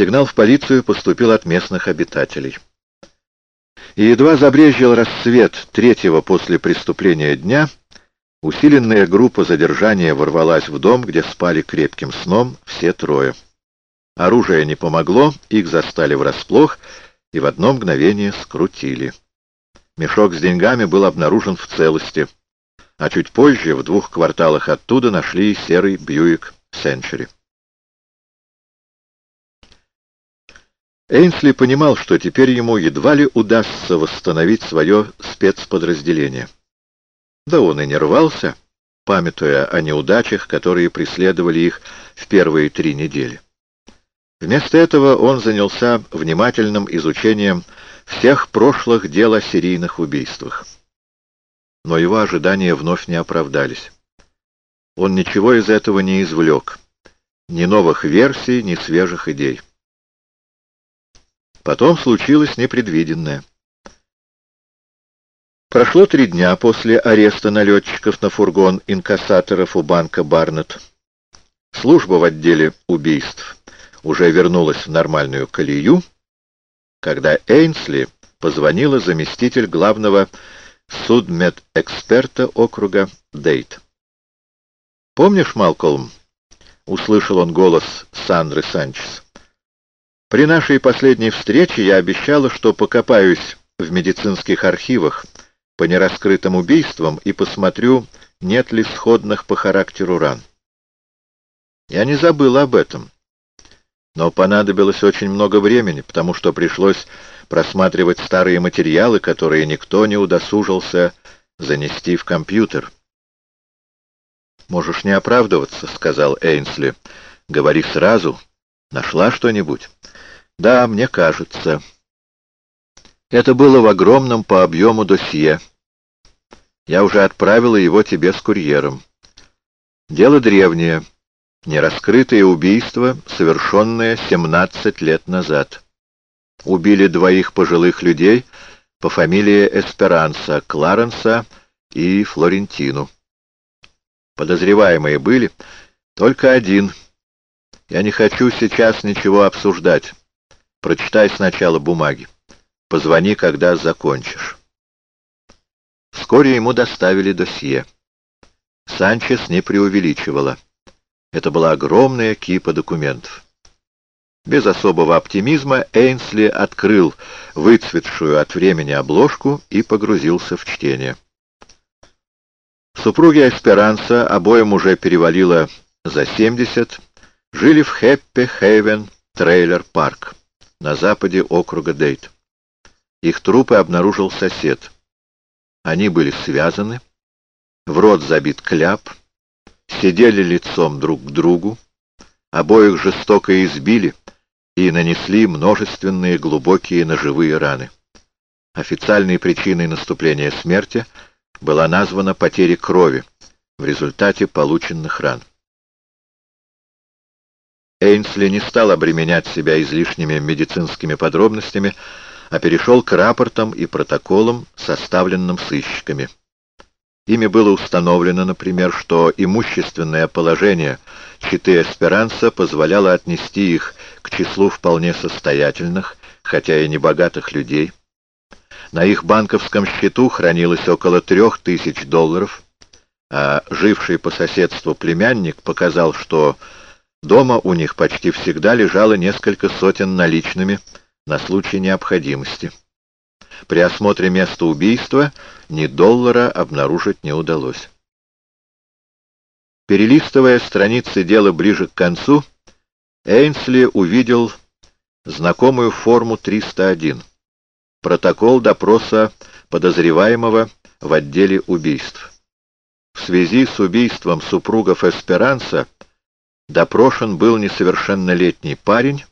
Сигнал в полицию поступил от местных обитателей. И едва забрезжил рассвет третьего после преступления дня, усиленная группа задержания ворвалась в дом, где спали крепким сном все трое. Оружие не помогло, их застали врасплох и в одно мгновение скрутили. Мешок с деньгами был обнаружен в целости, а чуть позже, в двух кварталах оттуда, нашли серый Бьюик Сенчури. Эйнсли понимал, что теперь ему едва ли удастся восстановить свое спецподразделение. Да он и не рвался, памятуя о неудачах, которые преследовали их в первые три недели. Вместо этого он занялся внимательным изучением всех прошлых дел о серийных убийствах. Но его ожидания вновь не оправдались. Он ничего из этого не извлек. Ни новых версий, ни свежих идей. Потом случилось непредвиденное. Прошло три дня после ареста налетчиков на фургон инкассаторов у банка Барнетт. Служба в отделе убийств уже вернулась в нормальную колею, когда Эйнсли позвонила заместитель главного судмедэксперта округа Дейт. «Помнишь, Малкольм?» — услышал он голос Сандры Санчес. При нашей последней встрече я обещала, что покопаюсь в медицинских архивах по нераскрытым убийствам и посмотрю, нет ли сходных по характеру ран. Я не забыла об этом. Но понадобилось очень много времени, потому что пришлось просматривать старые материалы, которые никто не удосужился занести в компьютер. «Можешь не оправдываться», — сказал Эйнсли. «Говори сразу. Нашла что-нибудь?» Да, мне кажется. Это было в огромном по объему досье. Я уже отправила его тебе с курьером. Дело древнее. Нераскрытое убийство, совершенное 17 лет назад. Убили двоих пожилых людей по фамилии Эсперанса, Кларенса и Флорентину. Подозреваемые были только один. Я не хочу сейчас ничего обсуждать. Прочитай сначала бумаги. Позвони, когда закончишь. Вскоре ему доставили досье. Санчес не преувеличивала. Это была огромная кипа документов. Без особого оптимизма Эйнсли открыл выцветшую от времени обложку и погрузился в чтение. Супруги Эсперанса, обоим уже перевалило за 70, жили в Хэппи-Хейвен Трейлер Парк на западе округа Дейт. Их трупы обнаружил сосед. Они были связаны, в рот забит кляп, сидели лицом друг к другу, обоих жестоко избили и нанесли множественные глубокие ножевые раны. Официальной причиной наступления смерти была названа потеря крови в результате полученных ран. Эйнсли не стал обременять себя излишними медицинскими подробностями, а перешел к рапортам и протоколам, составленным сыщиками. Ими было установлено, например, что имущественное положение Читы Эсперанса позволяло отнести их к числу вполне состоятельных, хотя и небогатых людей. На их банковском счету хранилось около трех тысяч долларов, а живший по соседству племянник показал, что Дома у них почти всегда лежало несколько сотен наличными на случай необходимости. При осмотре места убийства ни доллара обнаружить не удалось. Перелистывая страницы дела ближе к концу, Эйнсли увидел знакомую форму 301. Протокол допроса подозреваемого в отделе убийств. В связи с убийством супругов Эсперанса Допрошен был несовершеннолетний парень,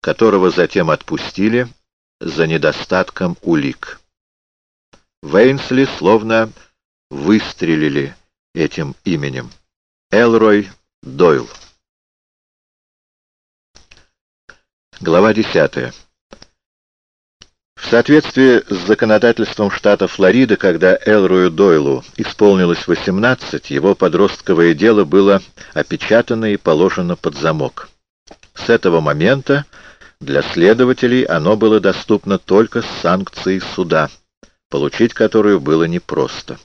которого затем отпустили за недостатком улик. Вейнсли словно выстрелили этим именем. Элрой Дойл. Глава десятая. В соответствии с законодательством штата Флорида, когда Элрою Дойлу исполнилось 18, его подростковое дело было опечатано и положено под замок. С этого момента для следователей оно было доступно только с санкцией суда, получить которую было непросто.